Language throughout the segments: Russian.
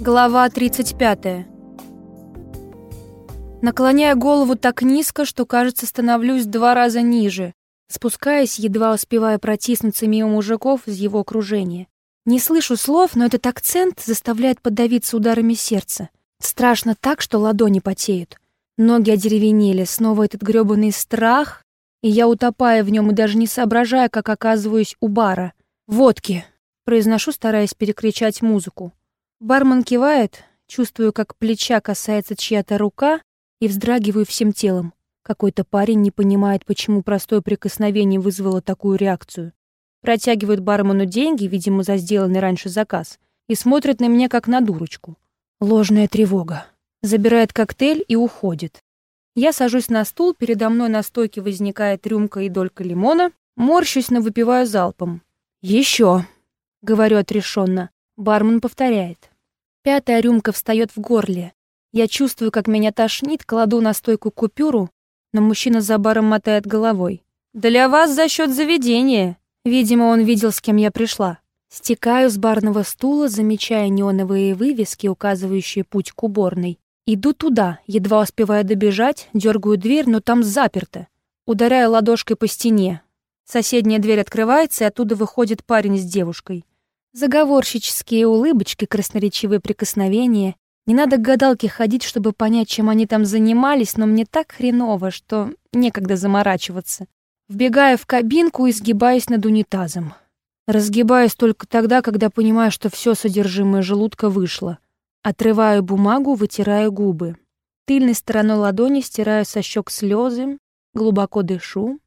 Глава 35. Наклоняя голову так низко, что, кажется, становлюсь два раза ниже, спускаясь, едва успевая протиснуться мимо мужиков из его окружения. Не слышу слов, но этот акцент заставляет подавиться ударами сердца. Страшно так, что ладони потеют. Ноги одеревенели, снова этот грёбаный страх, и я утопаю в нем и даже не соображая, как оказываюсь у бара. «Водки!» — произношу, стараясь перекричать музыку. Бармен кивает, чувствую, как плеча касается чья-то рука и вздрагиваю всем телом. Какой-то парень не понимает, почему простое прикосновение вызвало такую реакцию. Протягивает бармену деньги, видимо, за сделанный раньше заказ, и смотрит на меня, как на дурочку. Ложная тревога. Забирает коктейль и уходит. Я сажусь на стул, передо мной на стойке возникает рюмка и долька лимона, морщусь, но выпиваю залпом. «Еще», — говорю отрешенно. Бармен повторяет. Пятая рюмка встает в горле. Я чувствую, как меня тошнит, кладу на стойку купюру, но мужчина за баром мотает головой. «Для вас за счет заведения!» Видимо, он видел, с кем я пришла. Стекаю с барного стула, замечая неоновые вывески, указывающие путь к уборной. Иду туда, едва успевая добежать, дергаю дверь, но там заперто. Ударяю ладошкой по стене. Соседняя дверь открывается, и оттуда выходит парень с девушкой. Заговорщические улыбочки, красноречивые прикосновения. Не надо к гадалке ходить, чтобы понять, чем они там занимались, но мне так хреново, что некогда заморачиваться. Вбегаю в кабинку и сгибаюсь над унитазом. Разгибаюсь только тогда, когда понимаю, что все содержимое желудка вышло. Отрываю бумагу, вытираю губы. Тыльной стороной ладони стираю со щек слезы, глубоко дышу.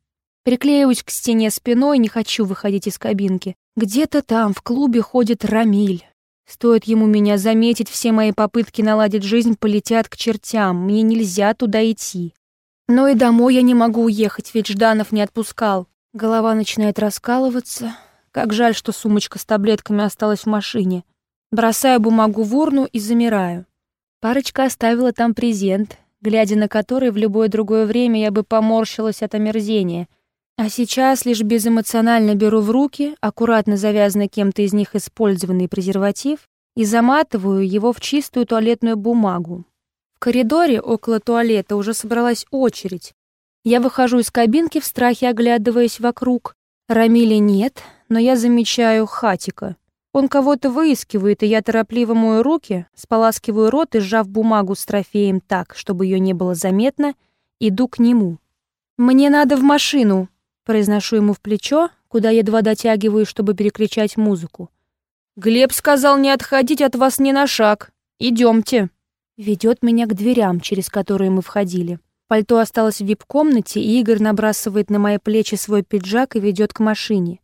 Приклеиваюсь к стене спиной, не хочу выходить из кабинки. Где-то там, в клубе, ходит Рамиль. Стоит ему меня заметить, все мои попытки наладить жизнь полетят к чертям. Мне нельзя туда идти. Но и домой я не могу уехать, ведь Жданов не отпускал. Голова начинает раскалываться. Как жаль, что сумочка с таблетками осталась в машине. Бросаю бумагу в урну и замираю. Парочка оставила там презент, глядя на который в любое другое время я бы поморщилась от омерзения — а сейчас лишь безэмоционально беру в руки аккуратно завязанный кем-то из них использованный презерватив и заматываю его в чистую туалетную бумагу. В коридоре около туалета уже собралась очередь. Я выхожу из кабинки в страхе, оглядываясь вокруг. Рамили нет, но я замечаю Хатика. Он кого-то выискивает, и я торопливо мою руки, споласкиваю рот и, сжав бумагу с трофеем так, чтобы ее не было заметно, иду к нему. «Мне надо в машину», Произношу ему в плечо, куда едва дотягиваю, чтобы перекричать музыку. «Глеб сказал не отходить от вас ни на шаг. Идемте». Ведет меня к дверям, через которые мы входили. Пальто осталось в вип-комнате, и Игорь набрасывает на мои плечи свой пиджак и ведет к машине.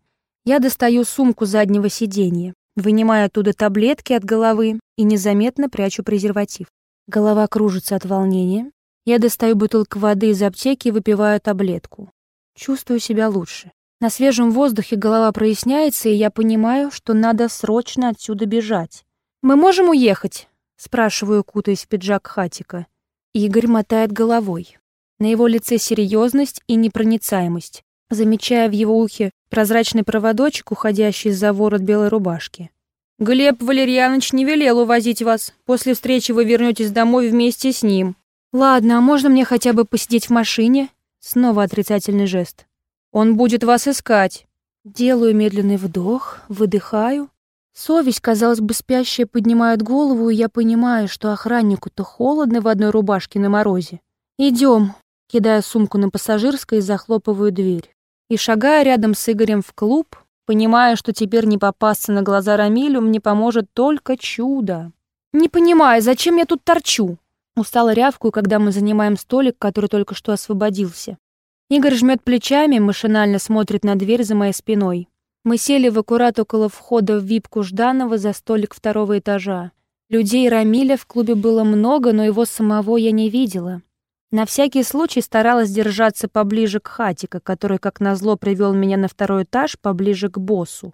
Я достаю сумку заднего сиденья, вынимаю оттуда таблетки от головы и незаметно прячу презерватив. Голова кружится от волнения. Я достаю бутылку воды из аптеки и выпиваю таблетку. Чувствую себя лучше. На свежем воздухе голова проясняется, и я понимаю, что надо срочно отсюда бежать. «Мы можем уехать?» — спрашиваю, кутаясь в пиджак Хатика. Игорь мотает головой. На его лице серьезность и непроницаемость, замечая в его ухе прозрачный проводочек, уходящий за ворот белой рубашки. «Глеб Валерьянович не велел увозить вас. После встречи вы вернетесь домой вместе с ним». «Ладно, а можно мне хотя бы посидеть в машине?» Снова отрицательный жест. «Он будет вас искать». Делаю медленный вдох, выдыхаю. Совесть, казалось бы, спящая поднимает голову, и я понимаю, что охраннику-то холодно в одной рубашке на морозе. Идем, кидая сумку на пассажирское и захлопываю дверь. И шагая рядом с Игорем в клуб, понимая, что теперь не попасться на глаза Рамилю мне поможет только чудо. «Не понимаю, зачем я тут торчу?» Устало рявкую, когда мы занимаем столик, который только что освободился. Игорь жмет плечами, машинально смотрит на дверь за моей спиной. Мы сели в аккурат около входа в випку Жданова за столик второго этажа. Людей Рамиля в клубе было много, но его самого я не видела. На всякий случай старалась держаться поближе к Хатика, который, как назло, привел меня на второй этаж, поближе к боссу.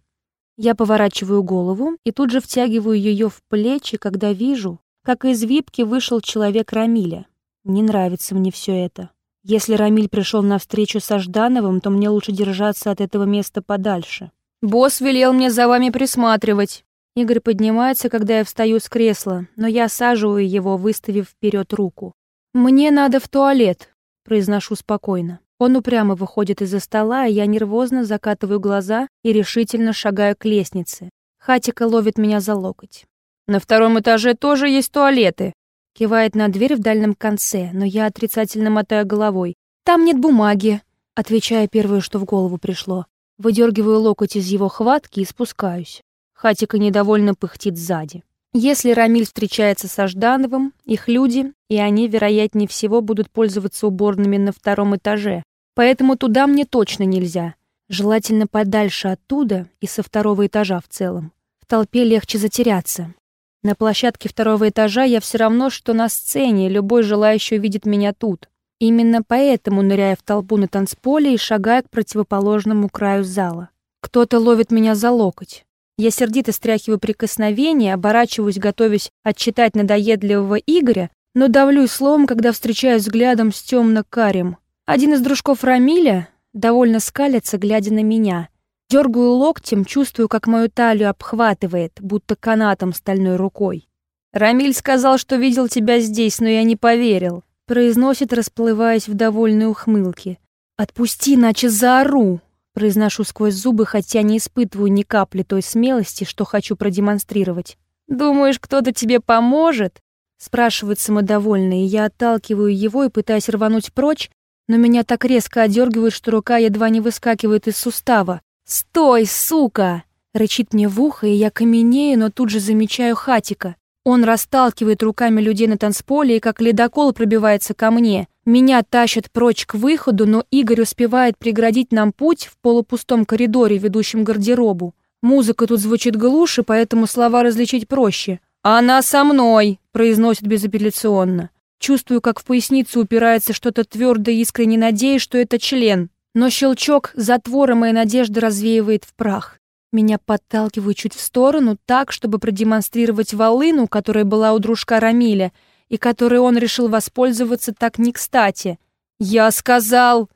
Я поворачиваю голову и тут же втягиваю ее в плечи, когда вижу, как из випки вышел человек Рамиля. Не нравится мне все это. Если Рамиль пришел на встречу со Ждановым, то мне лучше держаться от этого места подальше. «Босс велел мне за вами присматривать», Игорь поднимается, когда я встаю с кресла, но я осаживаю его, выставив вперед руку. «Мне надо в туалет», — произношу спокойно. Он упрямо выходит из-за стола, и я нервозно закатываю глаза и решительно шагаю к лестнице. Хатика ловит меня за локоть. «На втором этаже тоже есть туалеты», — кивает на дверь в дальнем конце, но я отрицательно мотаю головой. «Там нет бумаги», — отвечая первое, что в голову пришло. Выдергиваю локоть из его хватки и спускаюсь. Хатика недовольно пыхтит сзади. Если Рамиль встречается со Ждановым, их люди, и они, вероятнее всего, будут пользоваться уборными на втором этаже. Поэтому туда мне точно нельзя. Желательно подальше оттуда и со второго этажа в целом. В толпе легче затеряться. На площадке второго этажа я все равно, что на сцене, любой желающий увидит меня тут. Именно поэтому ныряя в толпу на танцполе и шагая к противоположному краю зала. Кто-то ловит меня за локоть. Я сердито стряхиваю прикосновение, оборачиваюсь, готовясь отчитать надоедливого Игоря, но давлю словом, когда встречаюсь взглядом с темно-карим. Один из дружков Рамиля довольно скалится, глядя на меня. Дергаю локтем, чувствую, как мою талию обхватывает, будто канатом стальной рукой. «Рамиль сказал, что видел тебя здесь, но я не поверил», произносит, расплываясь в довольной ухмылке. «Отпусти, иначе заору!» Произношу сквозь зубы, хотя не испытываю ни капли той смелости, что хочу продемонстрировать. «Думаешь, кто-то тебе поможет?» Спрашивает самодовольно, и я отталкиваю его и пытаюсь рвануть прочь, но меня так резко одергивает, что рука едва не выскакивает из сустава. «Стой, сука!» Рычит мне в ухо, и я каменею, но тут же замечаю Хатика. Он расталкивает руками людей на танцполе и как ледокол пробивается ко мне. Меня тащат прочь к выходу, но Игорь успевает преградить нам путь в полупустом коридоре, ведущем гардеробу. Музыка тут звучит глуше, поэтому слова различить проще. «Она со мной!» — произносит безапелляционно. Чувствую, как в поясницу упирается что-то твердое искренне надеюсь, что это член. Но щелчок затвора моей надежды развеивает в прах. Меня подталкивают чуть в сторону, так, чтобы продемонстрировать волыну, которая была у дружка Рамиля, и которой он решил воспользоваться так не кстати. «Я сказал...»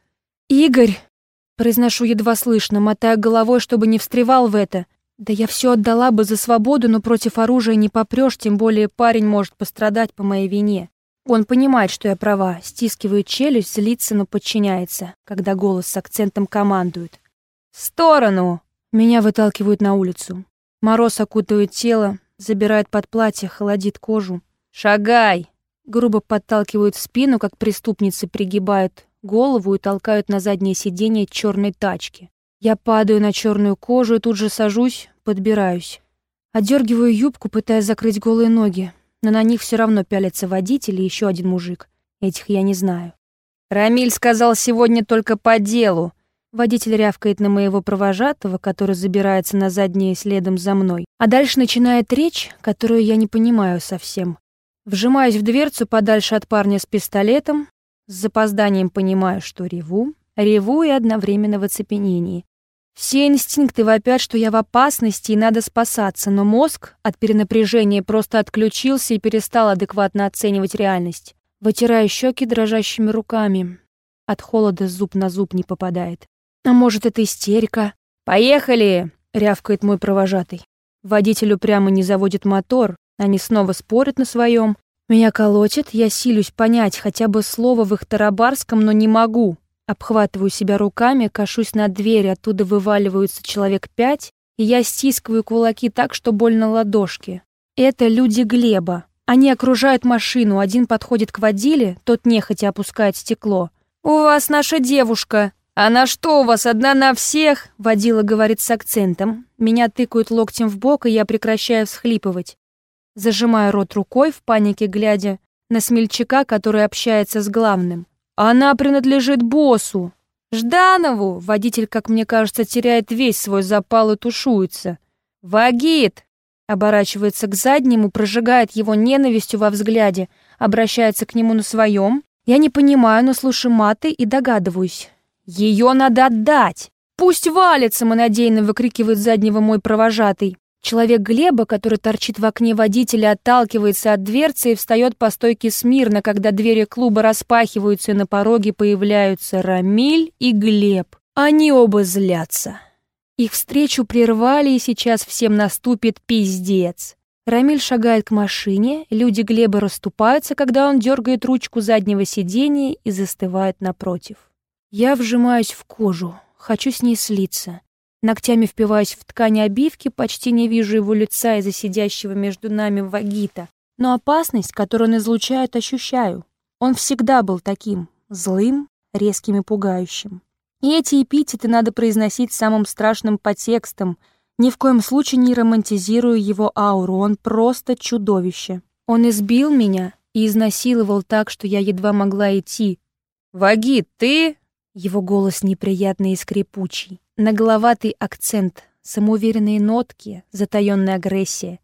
«Игорь!» Произношу едва слышно, мотая головой, чтобы не встревал в это. Да я все отдала бы за свободу, но против оружия не попрешь, тем более парень может пострадать по моей вине. Он понимает, что я права, стискивает челюсть, злится, но подчиняется, когда голос с акцентом командует. «В сторону!» Меня выталкивают на улицу. Мороз окутывает тело, забирает под платье, холодит кожу. «Шагай!» Грубо подталкивают в спину, как преступницы пригибают голову и толкают на заднее сиденье черной тачки. Я падаю на черную кожу и тут же сажусь, подбираюсь. Отдергиваю юбку, пытаясь закрыть голые ноги, но на них все равно пялится водитель и еще один мужик. Этих я не знаю. «Рамиль сказал сегодня только по делу», Водитель рявкает на моего провожатого, который забирается на заднее следом за мной. А дальше начинает речь, которую я не понимаю совсем. Вжимаюсь в дверцу подальше от парня с пистолетом. С запозданием понимаю, что реву. Реву и одновременно в оцепенении. Все инстинкты вопят, что я в опасности и надо спасаться, но мозг от перенапряжения просто отключился и перестал адекватно оценивать реальность. Вытираю щеки дрожащими руками. От холода зуб на зуб не попадает. А может, это истерика? «Поехали!» — рявкает мой провожатый. Водитель упрямо не заводит мотор, они снова спорят на своем. Меня колотит, я силюсь понять хотя бы слово в их тарабарском, но не могу. Обхватываю себя руками, кашусь на дверь, оттуда вываливаются человек пять, и я стискиваю кулаки так, что больно ладошки. Это люди Глеба. Они окружают машину, один подходит к водиле, тот нехотя опускает стекло. «У вас наша девушка!» «Она что у вас, одна на всех?» — водила говорит с акцентом. Меня тыкают локтем в бок, и я прекращаю всхлипывать. Зажимаю рот рукой, в панике глядя на смельчака, который общается с главным. «Она принадлежит боссу!» «Жданову!» — водитель, как мне кажется, теряет весь свой запал и тушуется. «Вагит!» — оборачивается к заднему, прожигает его ненавистью во взгляде, обращается к нему на своем. Я не понимаю, но слушаю маты и догадываюсь. «Ее надо отдать! Пусть валится!» — монадейно выкрикивает заднего мой провожатый. Человек Глеба, который торчит в окне водителя, отталкивается от дверцы и встает по стойке смирно, когда двери клуба распахиваются и на пороге появляются Рамиль и Глеб. Они оба злятся. Их встречу прервали, и сейчас всем наступит пиздец. Рамиль шагает к машине, люди Глеба расступаются, когда он дергает ручку заднего сиденья и застывает напротив. Я вжимаюсь в кожу, хочу с ней слиться. Ногтями впиваюсь в ткань обивки, почти не вижу его лица из-за сидящего между нами вагита. Но опасность, которую он излучает, ощущаю. Он всегда был таким, злым, резким и пугающим. И эти эпитеты надо произносить самым страшным подтекстом — ни в коем случае не романтизирую его ауру, он просто чудовище. Он избил меня и изнасиловал так, что я едва могла идти. «Вагит, ты...» Его голос неприятный и скрипучий. Нагловатый акцент, самоуверенные нотки, затаённая агрессия.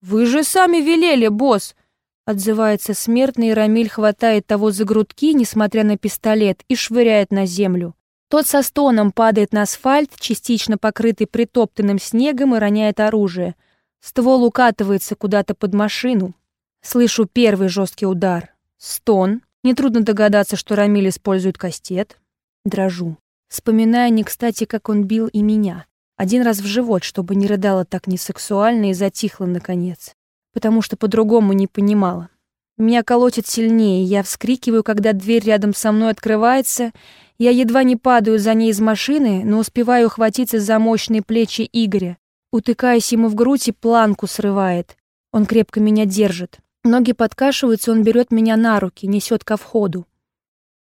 «Вы же сами велели, босс!» Отзывается смертный, и Рамиль хватает того за грудки, несмотря на пистолет, и швыряет на землю. Тот со стоном падает на асфальт, частично покрытый притоптанным снегом, и роняет оружие. Ствол укатывается куда-то под машину. Слышу первый жесткий удар. Стон. Нетрудно догадаться, что Рамиль использует кастет. Дрожу. Вспоминая не кстати, как он бил и меня. Один раз в живот, чтобы не рыдала так несексуально и затихла наконец. Потому что по-другому не понимала. Меня колотит сильнее, я вскрикиваю, когда дверь рядом со мной открывается, я едва не падаю за ней из машины, но успеваю ухватиться за мощные плечи Игоря. Утыкаясь ему в грудь и планку срывает. Он крепко меня держит. Ноги подкашиваются, он берет меня на руки, несет ко входу.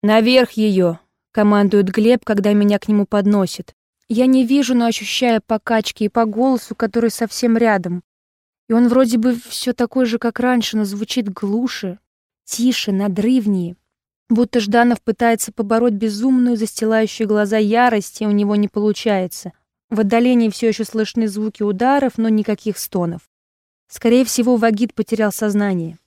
«Наверх ее!» — командует Глеб, когда меня к нему подносит. Я не вижу, но ощущаю покачки и по голосу, который совсем рядом. И он вроде бы все такой же, как раньше, но звучит глуше, тише, надрывнее. Будто Жданов пытается побороть безумную, застилающую глаза ярость, и у него не получается. В отдалении все еще слышны звуки ударов, но никаких стонов. Скорее всего, Вагит потерял сознание.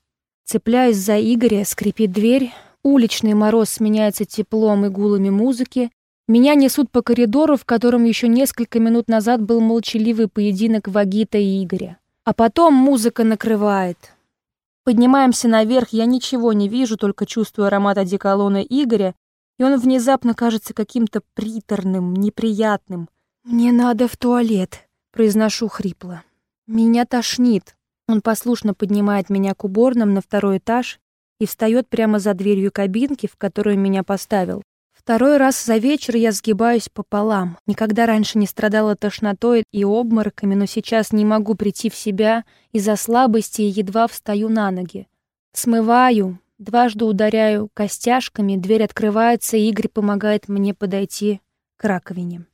Цепляясь за Игоря, скрипит дверь, уличный мороз сменяется теплом и гулами музыки, меня несут по коридору, в котором еще несколько минут назад был молчаливый поединок Вагита и Игоря. А потом музыка накрывает. Поднимаемся наверх, я ничего не вижу, только чувствую аромат одеколона Игоря, и он внезапно кажется каким-то приторным, неприятным. «Мне надо в туалет», — произношу хрипло. «Меня тошнит». Он послушно поднимает меня к уборным на второй этаж и встает прямо за дверью кабинки, в которую меня поставил. Второй раз за вечер я сгибаюсь пополам. Никогда раньше не страдала тошнотой и обмороками, но сейчас не могу прийти в себя из-за слабости и едва встаю на ноги. Смываю, дважды ударяю костяшками, дверь открывается, и Игорь помогает мне подойти к раковине.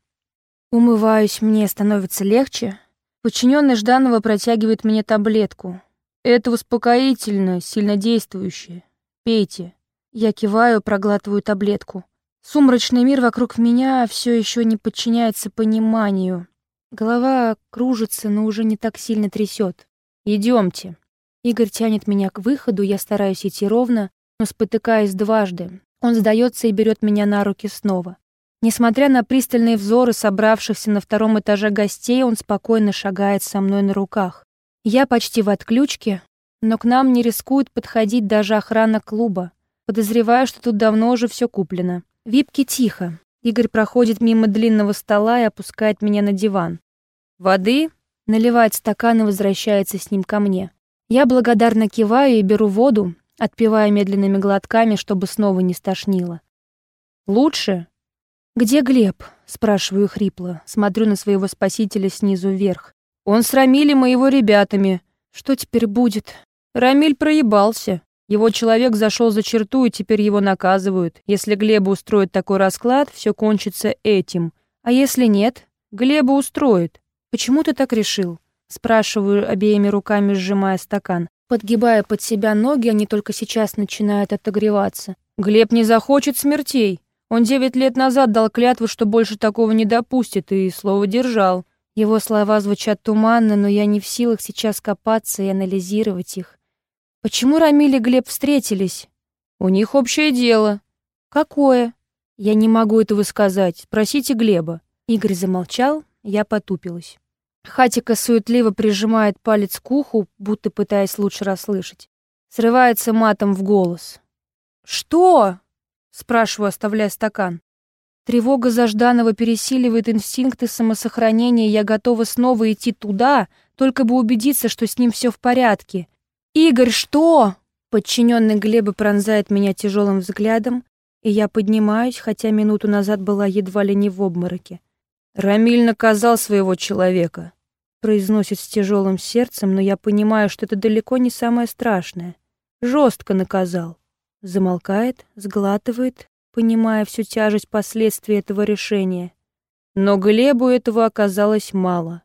Умываюсь, мне становится легче. Подчиненный Жданова протягивает мне таблетку. Это успокоительное, сильнодействующее. Пейте. Я киваю, проглатываю таблетку. Сумрачный мир вокруг меня все еще не подчиняется пониманию. Голова кружится, но уже не так сильно трясет. Идемте. Игорь тянет меня к выходу, я стараюсь идти ровно, но спотыкаюсь дважды. Он сдается и берет меня на руки снова. Несмотря на пристальные взоры собравшихся на втором этаже гостей, он спокойно шагает со мной на руках. Я почти в отключке, но к нам не рискует подходить даже охрана клуба. Подозреваю, что тут давно уже все куплено. Випки тихо. Игорь проходит мимо длинного стола и опускает меня на диван. «Воды?» Наливает стакан и возвращается с ним ко мне. Я благодарно киваю и беру воду, отпивая медленными глотками, чтобы снова не стошнило. «Лучше?» «Где Глеб?» — спрашиваю хрипло. Смотрю на своего спасителя снизу вверх. «Он с Рамилем и его ребятами. Что теперь будет?» «Рамиль проебался. Его человек зашел за черту, и теперь его наказывают. Если Глеба устроит такой расклад, все кончится этим. А если нет, Глеба устроит. Почему ты так решил? Спрашиваю, обеими руками сжимая стакан. Подгибая под себя ноги, они только сейчас начинают отогреваться. Глеб не захочет смертей. Он девять лет назад дал клятву, что больше такого не допустит, и слово держал. Его слова звучат туманно, но я не в силах сейчас копаться и анализировать их. Почему Рамиль и Глеб встретились? У них общее дело. Какое? Я не могу этого сказать. Спросите Глеба. Игорь замолчал, я потупилась. Хатика суетливо прижимает палец к уху, будто пытаясь лучше расслышать. Срывается матом в голос. «Что?» — спрашиваю, оставляя стакан. Тревога за Жданова пересиливает инстинкты самосохранения, я готова снова идти туда, только бы убедиться, что с ним все в порядке. «Игорь, что?» Подчиненный Глеба пронзает меня тяжелым взглядом, и я поднимаюсь, хотя минуту назад была едва ли не в обмороке. «Рамиль наказал своего человека», — произносит с тяжелым сердцем, но я понимаю, что это далеко не самое страшное. Жестко наказал. Замолкает, сглатывает, понимая всю тяжесть последствий этого решения. Но Глебу этого оказалось мало.